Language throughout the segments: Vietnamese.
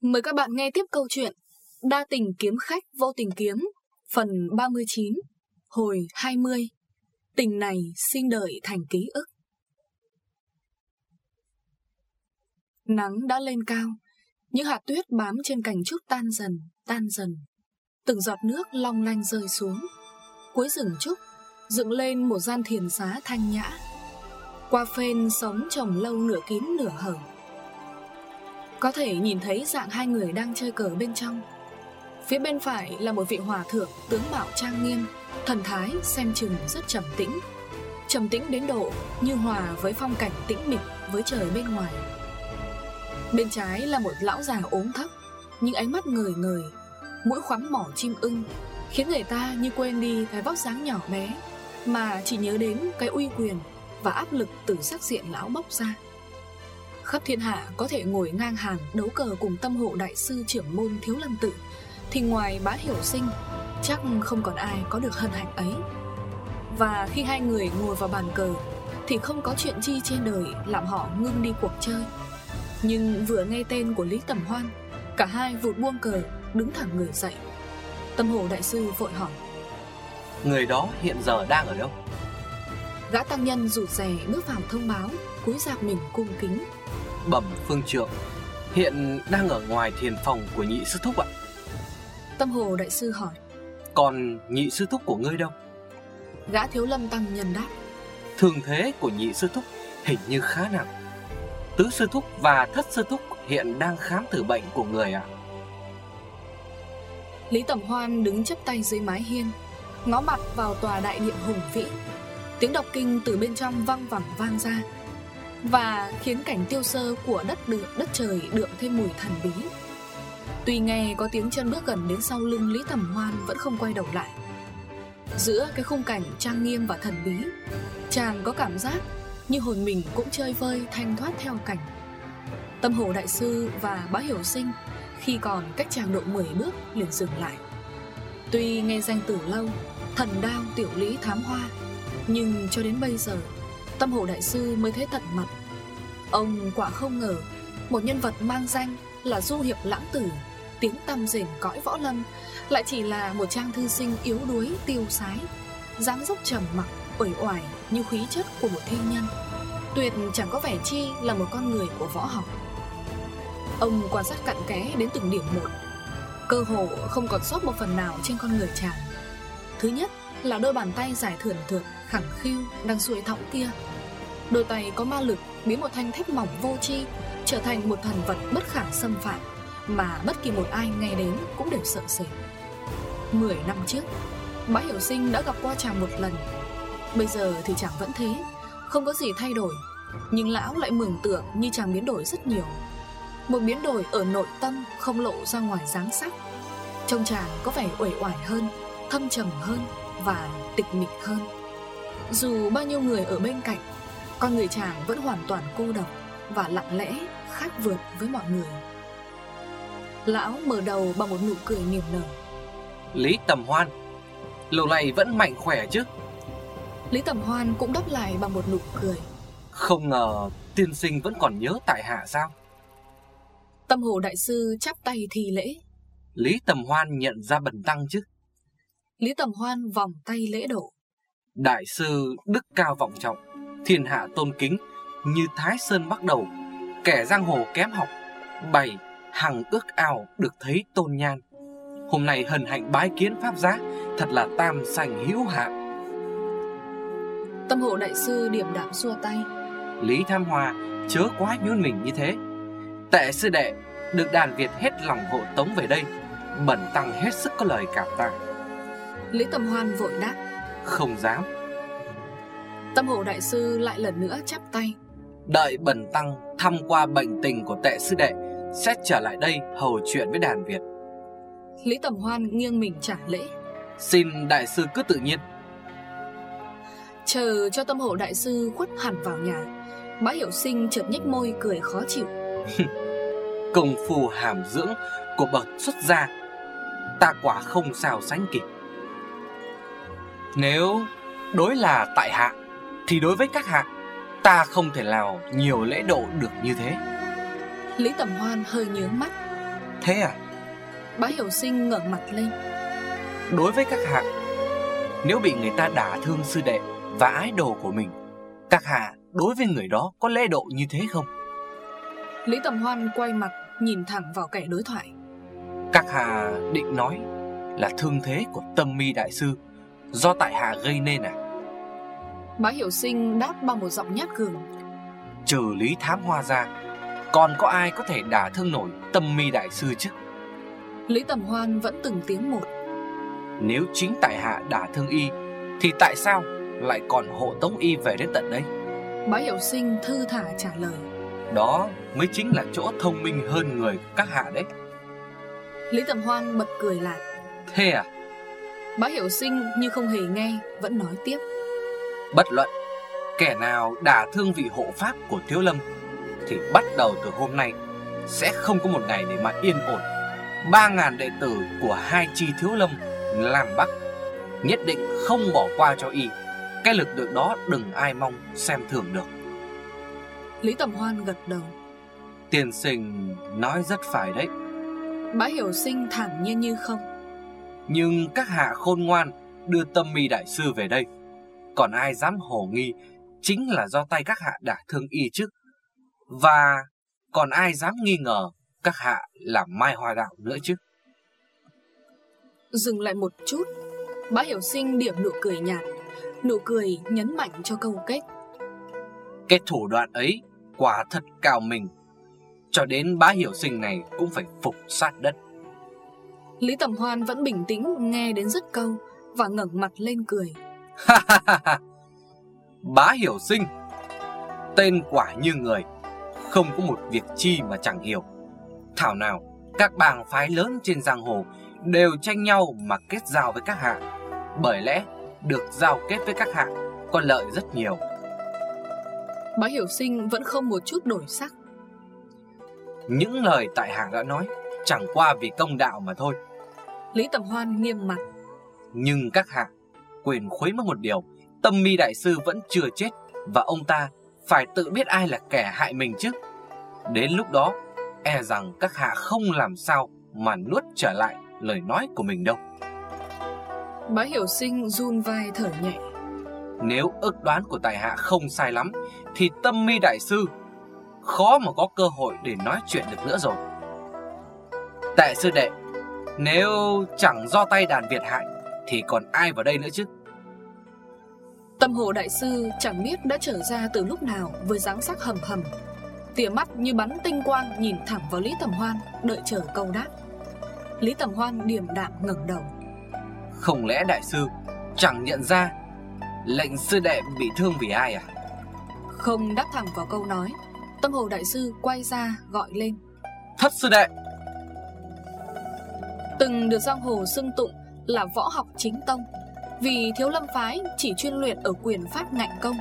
Mời các bạn nghe tiếp câu chuyện Đa tình kiếm khách vô tình kiếm Phần 39 Hồi 20 Tình này sinh đợi thành ký ức. Nắng đã lên cao Những hạt tuyết bám trên cành trúc tan dần, tan dần. Từng giọt nước long lanh rơi xuống. Cuối rừng trúc Dựng lên một gian thiền xá thanh nhã. Qua phên sống trồng lâu nửa kín nửa hở có thể nhìn thấy dạng hai người đang chơi cờ bên trong. Phía bên phải là một vị hòa thượng tướng mạo trang nghiêm, Thần thái xem chừng rất trầm tĩnh. Trầm tĩnh đến độ như hòa với phong cảnh tĩnh mịch với trời bên ngoài. Bên trái là một lão già ốm thấp, Những ánh mắt ngời ngời, Mũi khoắm mỏ chim ưng, Khiến người ta như quên đi cái vóc dáng nhỏ bé, Mà chỉ nhớ đến cái uy quyền Và áp lực từ sắc diện lão bốc ra. Khắp thiên hạ có thể ngồi ngang hàng đấu cờ cùng tâm hộ đại sư trưởng môn Thiếu Lâm Tự Thì ngoài bá hiểu sinh Chắc không còn ai có được hân hạnh ấy. Và khi hai người ngồi vào bàn cờ Thì không có chuyện chi trên đời làm họ ngưng đi cuộc chơi. Nhưng vừa nghe tên của Lý Tầm Hoan Cả hai vụt buông cờ đứng thẳng người dậy. Tâm hồ đại sư vội hỏi Người đó hiện giờ đang ở đâu? Gã tăng nhân rụt rè bước vào thông báo Cúi dạp mình cung kính Bẩm phương trượng Hiện đang ở ngoài thiền phòng của nhị sư thúc ạ. Tâm hồ đại sư hỏi. Còn nhị sư thúc của ngươi đâu? Gã thiếu lâm tăng nhân đáp. Thường thế của nhị sư thúc hình như khá nặng. Tứ sư thúc và thất sư thúc hiện đang khám thử bệnh của người ạ. Lý Tẩm Hoan đứng chấp tay dưới mái hiên Ngó mặt vào tòa đại điện hùng vĩ. Tiếng đọc kinh từ bên trong văng vẳng vang ra và khiến cảnh tiêu sơ của đất được đất trời đượm thêm mùi thần bí. Tuy nghe có tiếng chân bước gần đến sau lưng Lý Tầm Hoan vẫn không quay đầu lại. Giữa cái khung cảnh trang nghiêm và thần bí, Chàng có cảm giác như hồn mình cũng chơi vơi thanh thoát theo cảnh. Tâm hồ đại sư và bá hiểu sinh Khi còn cách chàng độ 10 bước liền dừng lại. Tuy nghe danh từ lâu, Thần đao tiểu lý thám hoa, Nhưng cho đến bây giờ, Tâm hồ đại sư mới thấy tận mặt Ông quả không ngờ, Một nhân vật mang danh là du hiệp lãng tử, Tiếng tăm rền cõi võ lâm, Lại chỉ là một trang thư sinh yếu đuối, tiêu sái, dáng dốc trầm mặc, uể oải như khí chất của một thiên nhân. Tuyệt chẳng có vẻ chi là một con người của võ học. Ông quan sát cặn kẽ đến từng điểm một, Cơ hồ không còn sót một phần nào trên con người chàng. Thứ nhất là đôi bàn tay dài thườn thượt khẳng khiu đang xuôi thõng kia. Đôi tay có ma lực biến một thanh thép mỏng vô tri trở thành một thần vật bất khả xâm phạm mà bất kỳ một ai nghe đến cũng đều sợ sệt. Mười năm trước, Bá Hiểu Sinh đã gặp qua chàng một lần. Bây giờ thì chàng vẫn thế, không có gì thay đổi, nhưng lão lại mường tượng như chàng biến đổi rất nhiều. Một biến đổi ở nội tâm không lộ ra ngoài dáng sắc. Trông chàng có vẻ uể oải hơn, thâm trầm hơn và tịch mịch hơn. Dù bao nhiêu người ở bên cạnh con người chàng vẫn hoàn toàn cô độc Và lặng lẽ khác vượt với mọi người. Lão mở đầu bằng một nụ cười niềm nở. Lý Tầm Hoan Lâu này vẫn mạnh khỏe chứ? Lý Tầm Hoan cũng đáp lại bằng một nụ cười. Không ngờ tiên sinh vẫn còn nhớ tại hạ sao? Tâm hồ đại sư chắp tay thi lễ. Lý Tầm Hoan nhận ra bần tăng chứ? Lý Tầm Hoan vòng tay lễ độ. Đại sư đức cao vọng trọng thiên hạ tôn kính như Thái Sơn bắt đầu, kẻ giang hồ kém học, bày hằng ước ao được thấy tôn nhan. Hôm nay hân hạnh bái kiến pháp giá, thật là tam sành hữu hạ. Tâm hộ đại sư điểm đạm xua tay. Lý Tham Hoa chớ quá nhún mình như thế. Tệ sư đệ được đàn Việt hết lòng hộ tống về đây, bẩn tăng hết sức có lời cảm tạ. Lý Tầm Hoan vội đáp. Không dám Tâm hộ đại sư lại lần nữa chắp tay. Đợi bần tăng thăm qua bệnh tình của tệ sư đệ Sẽ trở lại đây hầu chuyện với đàn Việt. Lý Tầm Hoan nghiêng mình trả lễ. Xin đại sư cứ tự nhiên. Chờ cho tâm hộ đại sư khuất hẳn vào nhà Bá hiểu sinh chợt nhếch môi cười khó chịu. Công phu hàm dưỡng của bậc xuất gia Ta quả không sao sánh kịp. Nếu đối là tại hạ thì đối với các hạ Ta không thể nào nhiều lễ độ được như thế. Lý Tầm Hoan hơi nhướng mắt. Thế à? Bá hiểu sinh ngẩng mặt lên. Đối với các hạ Nếu bị người ta đả thương sư đệ Và ái đồ của mình Các hạ đối với người đó có lễ độ như thế không? Lý Tầm Hoan quay mặt Nhìn thẳng vào kẻ đối thoại. Các hạ định nói Là thương thế của tâm mi đại sư Do tại hạ gây nên à Bá hiểu sinh đáp bằng một giọng nhát gừng. Trừ lý thám hoa ra Còn có ai có thể đả thương nổi tâm mi đại sư chứ? Lý Tầm Hoan vẫn từng tiếng một. Nếu chính tại hạ đả thương y Thì tại sao lại còn hộ tống y về đến tận đây? Bá hiểu sinh thư thả trả lời. Đó mới chính là chỗ thông minh hơn người các hạ đấy. Lý Tầm Hoan bật cười lại. Thế à? Bá hiểu sinh như không hề nghe Vẫn nói tiếp Bất luận Kẻ nào đả thương vị hộ pháp của Thiếu Lâm Thì bắt đầu từ hôm nay Sẽ không có một ngày để mà yên ổn. Ba ngàn đệ tử của hai chi Thiếu Lâm Làm Bắc Nhất định không bỏ qua cho y. Cái lực lượng đó đừng ai mong xem thường được. Lý Tầm Hoan gật đầu. Tiên sinh nói rất phải đấy. Bá hiểu sinh thản nhiên như không. Nhưng các hạ khôn ngoan Đưa tâm mi đại sư về đây Còn ai dám hồ nghi Chính là do tay các hạ đả thương y chứ? Và còn ai dám nghi ngờ Các hạ làm mai hoa đạo nữa chứ? Dừng lại một chút. Bá hiểu sinh điểm nụ cười nhạt Nụ cười nhấn mạnh cho câu kết. Cái thủ đoạn ấy quả thật cao mình Cho đến bá hiểu sinh này cũng phải phục sát đất. Lý Tầm Hoan vẫn bình tĩnh nghe đến rất câu Và ngẩng mặt lên cười Bá hiểu sinh Tên quả như người Không có một việc chi mà chẳng hiểu. Thảo nào Các bang phái lớn trên giang hồ Đều tranh nhau mà kết giao với các hạ. Bởi lẽ Được giao kết với các hạ Có lợi rất nhiều. Bá hiểu sinh vẫn không một chút đổi sắc. Những lời tại hạ đã nói Chẳng qua vì công đạo mà thôi. Lý Tầm Hoan nghiêm mặt. Nhưng các hạ Quên khuấy mất một điều Tâm mi đại sư vẫn chưa chết Và ông ta phải tự biết ai là kẻ hại mình chứ. Đến lúc đó E rằng các hạ không làm sao Mà nuốt trở lại lời nói của mình đâu. Bá hiểu sinh run vai thở nhẹ. Nếu ước đoán của tài hạ không sai lắm Thì tâm mi đại sư Khó mà có cơ hội để nói chuyện được nữa rồi. Tại sư đệ Nếu chẳng do tay đàn Việt hại Thì còn ai vào đây nữa chứ Tâm hồ đại sư chẳng biết đã trở ra từ lúc nào với dáng sắc hầm hầm. Tỉa mắt như bắn tinh quang nhìn thẳng vào Lý Tầm Hoan Đợi chờ câu đáp. Lý Tầm Hoan điềm đạm ngẩng đầu. Không lẽ đại sư chẳng nhận ra Lệnh sư đệ bị thương vì ai à? Không đáp thẳng vào câu nói Tâm hồ đại sư quay ra gọi lên. Thất sư đệ! Từng được giang hồ xưng tụng là võ học chính tông vì thiếu lâm phái, chỉ chuyên luyện ở quyền pháp ngạnh công.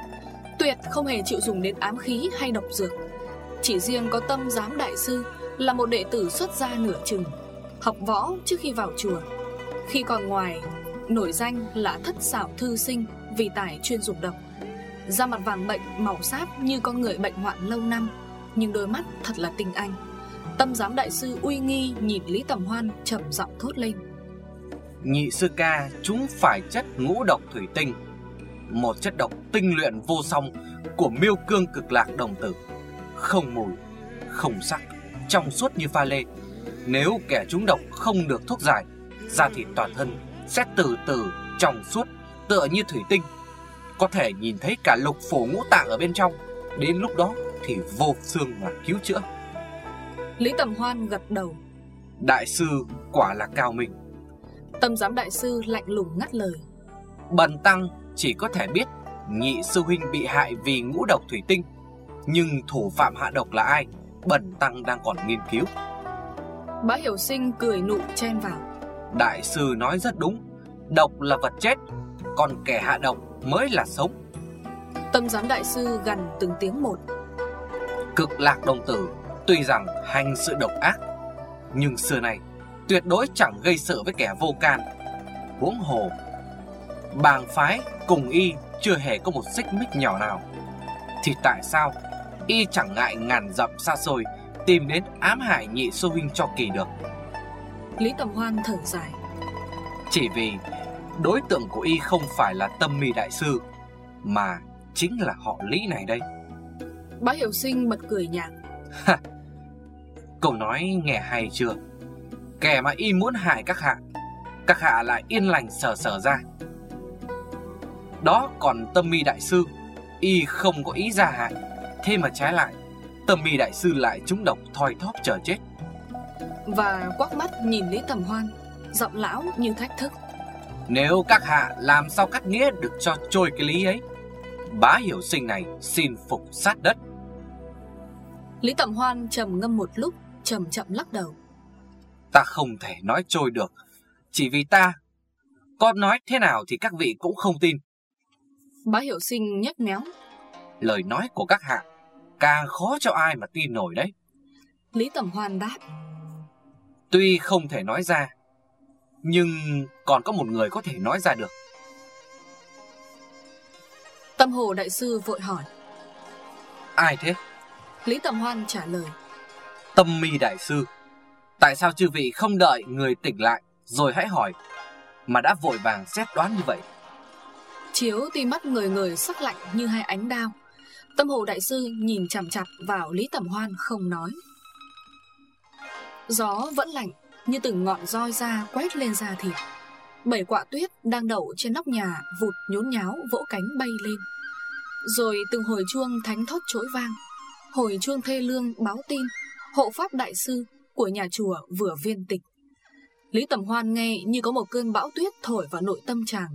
Tuyệt không hề chịu dùng đến ám khí hay độc dược. Chỉ riêng có tâm giám đại sư Là một đệ tử xuất gia nửa chừng, Học võ trước khi vào chùa. Khi còn ngoài, Nổi danh là thất xảo thư sinh Vì tài chuyên dùng độc. Da mặt vàng bệnh, màu sáp như con người bệnh hoạn lâu năm, Nhưng đôi mắt thật là tinh anh. Tâm giám đại sư uy nghi nhìn Lý Tầm Hoan trầm giọng thốt lên. Nhị sư ca chúng phải chất ngũ độc thủy tinh Một chất độc tinh luyện vô song Của miêu cương cực lạc đồng tử. Không mùi, không sắc Trong suốt như pha lê. Nếu kẻ trúng độc không được thuốc giải Da thịt toàn thân sẽ từ từ trong suốt Tựa như thủy tinh. Có thể nhìn thấy cả lục phủ ngũ tạng ở bên trong. Đến lúc đó thì vô xương mà cứu chữa. Lý Tầm Hoan gật đầu. Đại sư quả là cao minh Tâm giám đại sư lạnh lùng ngắt lời. Bần tăng chỉ có thể biết Nhị sư huynh bị hại vì ngũ độc thủy tinh Nhưng thủ phạm hạ độc là ai? Bần tăng đang còn nghiên cứu. Bá hiểu sinh cười nụ chen vào. Đại sư nói rất đúng Độc là vật chết Còn kẻ hạ độc mới là sống. Tâm giám đại sư gần từng tiếng một. Cực lạc đồng tử Tuy rằng hành sự độc ác Nhưng xưa này Tuyệt đối chẳng gây sợ với kẻ vô can. Huống hồ Bàng phái cùng y Chưa hề có một xích mích nhỏ nào. Thì tại sao Y chẳng ngại ngàn dặm xa xôi Tìm đến ám hại nhị sư huynh cho kỳ được? Lý Tầm Hoan thở dài. Chỉ vì đối tượng của y không phải là tâm mi đại sư Mà chính là họ Lý này đây. Bá Hiểu Sinh bật cười nhạt. Cậu nói nghe hay chưa Kẻ mà y muốn hại các hạ Các hạ lại yên lành sờ sờ ra. Đó còn tâm mi đại sư Y không có ý ra hại. Thế mà trái lại Tâm mi đại sư lại trúng độc thoi thóp chờ chết. Và quắc mắt nhìn Lý Tầm Hoan Giọng lão như thách thức. Nếu các hạ làm sao cắt nghĩa được cho trôi cái lý ấy Bá hiểu sinh này xin phục sát đất. Lý Tầm Hoan trầm ngâm một lúc Chậm chậm lắc đầu Ta không thể nói trôi được. Chỉ vì ta Có nói thế nào thì các vị cũng không tin. Bá hiểu sinh nhếch méo. Lời nói của các hạ Càng khó cho ai mà tin nổi đấy. Lý Tầm Hoan đáp. Tuy không thể nói ra Nhưng còn có một người có thể nói ra được. Tâm Hồ Đại Sư vội hỏi. Ai thế? Lý Tầm Hoan trả lời. Tâm mi đại sư Tại sao chư vị không đợi người tỉnh lại, Rồi hãy hỏi, Mà đã vội vàng xét đoán như vậy? Chiếu tuy mắt người người sắc lạnh như hai ánh đao. Tâm Hồ Đại Sư nhìn chằm chặp vào Lý tẩm Hoan không nói. Gió vẫn lạnh, như từng ngọn roi da quét lên da thịt. Bảy quạ tuyết đang đậu trên nóc nhà vụt nhốn nháo vỗ cánh bay lên. Rồi từng hồi chuông thánh thót chối vang. Hồi chuông thê lương báo tin, Hộ pháp đại sư của nhà chùa vừa viên tịch. Lý Tầm Hoan nghe như có một cơn bão tuyết thổi vào nội tâm chàng.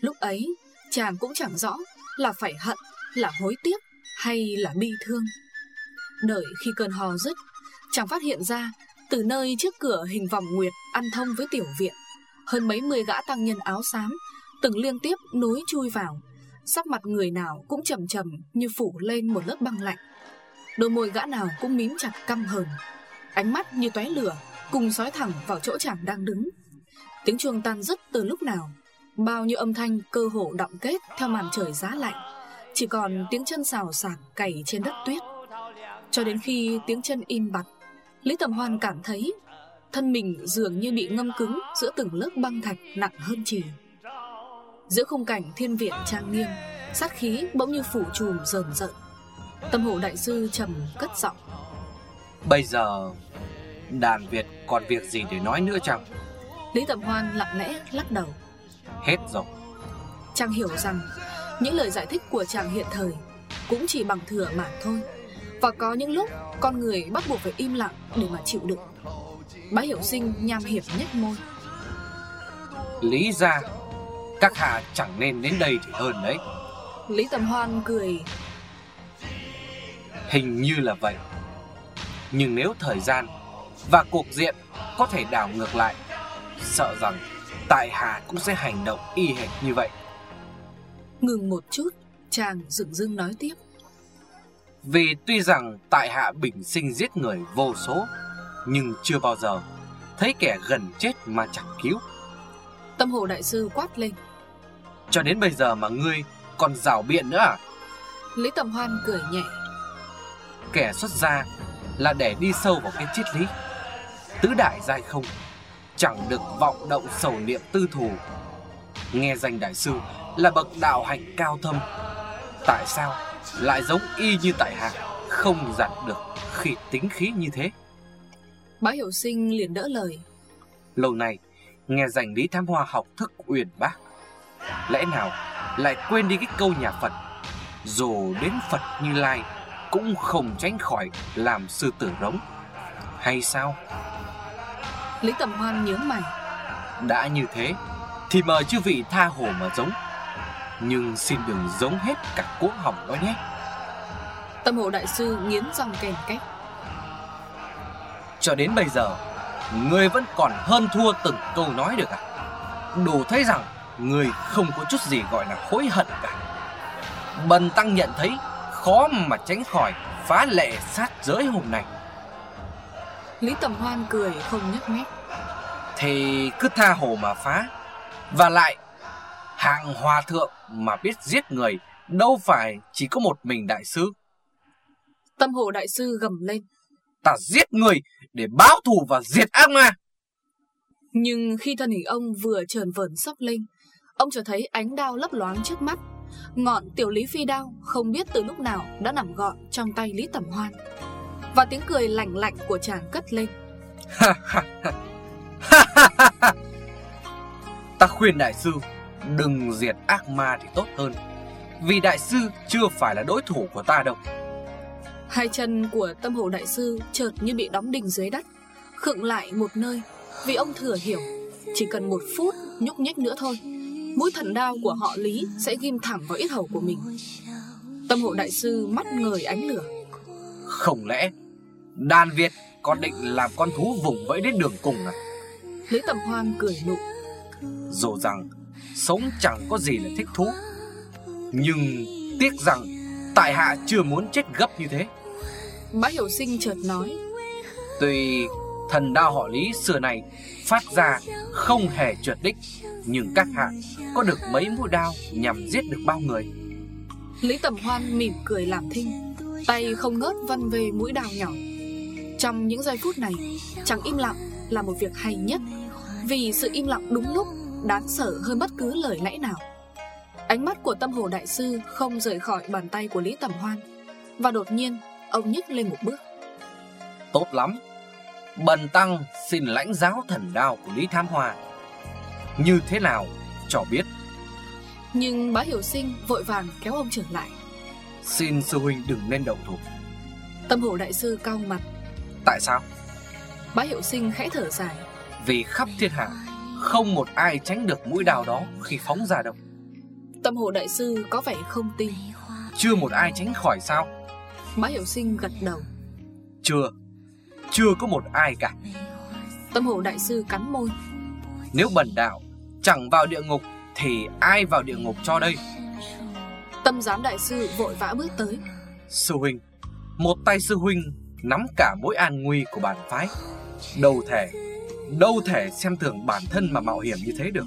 Lúc ấy chàng cũng chẳng rõ là phải hận, là hối tiếc hay là bi thương. Đợi khi cơn hò dứt Chàng phát hiện ra từ nơi trước cửa hình vòng nguyệt ăn thông với tiểu viện Hơn mấy mươi gã tăng nhân áo xám Từng liên tiếp nối chui vào. Sắc mặt người nào cũng trầm trầm như phủ lên một lớp băng lạnh. Đôi môi gã nào cũng mím chặt căm hờn. Ánh mắt như tóe lửa, Cùng sói thẳng vào chỗ chàng đang đứng. Tiếng chuông tan rứt từ lúc nào, Bao nhiêu âm thanh cơ hồ động kết Theo màn trời giá lạnh. Chỉ còn tiếng chân xào sạc cày trên đất tuyết. Cho đến khi tiếng chân im bặt, Lý Tầm Hoan cảm thấy Thân mình dường như bị ngâm cứng Giữa từng lớp băng thạch nặng hơn chì. Giữa khung cảnh thiên viện trang nghiêm, Sát khí bỗng như phủ trùm rờn rợn. Tâm hồ đại sư trầm cất giọng. Bây giờ Đàn Việt còn việc gì để nói nữa chăng? Lý Tầm Hoan lặng lẽ lắc đầu. Hết rồi. Chàng hiểu rằng Những lời giải thích của chàng hiện thời Cũng chỉ bằng thừa mà thôi. Và có những lúc con người bắt buộc phải im lặng Để mà chịu đựng. Bá hiểu sinh nham hiểm nhếch môi. Lý ra Các hạ chẳng nên đến đây thì hơn đấy. Lý Tầm Hoan cười. Hình như là vậy. Nhưng nếu thời gian Và cuộc diện có thể đảo ngược lại. Sợ rằng Tại Hà cũng sẽ hành động y hệt như vậy. Ngừng một chút Chàng dừng dưng nói tiếp. Vì tuy rằng tại hạ bình sinh giết người vô số Nhưng chưa bao giờ Thấy kẻ gần chết mà chẳng cứu. Tâm hồ đại sư quát lên. Cho đến bây giờ mà ngươi còn rào biện nữa à? Lý Tầm Hoan cười nhẹ. Kẻ xuất gia là để đi sâu vào cái triết lý Tứ đại giai không Chẳng được vọng động sầu niệm tư thù. Nghe danh đại sư là bậc đạo hành cao thâm Tại sao lại giống y như tại hạ Không giặt được khi tính khí như thế? Bá Hiểu Sinh liền đỡ lời. Lâu nay nghe danh Lý Tham Hoa học thức uyển bác Lẽ nào lại quên đi cái câu nhà Phật? Dù đến Phật Như Lai Cũng không tránh khỏi làm sư tử rống. Hay sao Lý Tầm Hoan nhớ mày. Đã như thế Thì mời chư vị tha hồ mà giống. Nhưng xin đừng giống hết cả cuống họng đó nhé. Tâm hộ đại sư nghiến răng kèn cách Cho đến bây giờ Ngươi vẫn còn hơn thua từng câu nói được à? Đủ thấy rằng Ngươi không có chút gì gọi là hối hận cả. Bần tăng nhận thấy Khó mà tránh khỏi phá lệ sát giới hôm nay Lý Tầm Hoan cười không nhếch mép. Thì cứ tha hồ mà phá. Và lại Hạng hòa thượng mà biết giết người Đâu phải chỉ có một mình đại sư. Tâm hộ đại sư gầm lên. Ta giết người để báo thù và diệt ác ma. Nhưng khi thân hình ông vừa trờn vờn sóc lên Ông trở thấy ánh đao lấp loáng trước mắt. Ngọn tiểu lý phi đao không biết từ lúc nào đã nằm gọn trong tay Lý Tẩm Hoan Và tiếng cười lạnh lạnh của chàng cất lên. Ta khuyên đại sư Đừng diệt ác ma thì tốt hơn. Vì đại sư chưa phải là đối thủ của ta đâu. Hai chân của tâm hồ đại sư chợt như bị đóng đinh dưới đất Khựng lại một nơi Vì ông thừa hiểu Chỉ cần một phút nhúc nhích nữa thôi Mũi thần đao của họ Lý sẽ ghim thẳng vào ít hầu của mình. Tâm hộ đại sư mắt ngời ánh lửa. Không lẽ Đàn Việt còn định làm con thú vùng vẫy đến đường cùng à? Lý Tầm Hoan cười nụ Dù rằng Sống chẳng có gì là thích thú Nhưng tiếc rằng Tại hạ chưa muốn chết gấp như thế. Bá Hiểu Sinh chợt nói. Tuy thần đao họ Lý xưa này Phát ra không hề trượt đích Nhưng các hạ có được mấy mũi đao Nhằm giết được bao người? Lý Tầm Hoan mỉm cười làm thinh Tay không ngớt vân về mũi đao nhỏ Trong những giây phút này Chẳng im lặng là một việc hay nhất Vì sự im lặng đúng lúc Đáng sợ hơn bất cứ lời lẽ nào. Ánh mắt của tâm hồ đại sư Không rời khỏi bàn tay của Lý Tầm Hoan Và đột nhiên Ông nhích lên một bước. Tốt lắm. Bần tăng xin lãnh giáo thần đao của Lý Tham Hoa. Như thế nào cho biết? Nhưng bá hiểu sinh vội vàng kéo ông trở lại. Xin sư huynh đừng nên đầu thủ. Tâm hồ đại sư cao mặt Tại sao? Bá hiệu sinh khẽ thở dài. Vì khắp thiên hạ Không một ai tránh được mũi đào đó khi phóng ra đâu. Tâm hồ đại sư có vẻ không tin. Chưa một ai tránh khỏi sao? Bá hiểu sinh gật đầu. Chưa. Chưa có một ai cả. Tâm hồ đại sư cắn môi. Nếu bần đạo chẳng vào địa ngục Thì ai vào địa ngục cho đây? Tâm giám đại sư vội vã bước tới. Sư huynh Một tay sư huynh nắm cả mối an nguy của bản phái. Đâu thể Đâu thể xem thường bản thân mà mạo hiểm như thế được.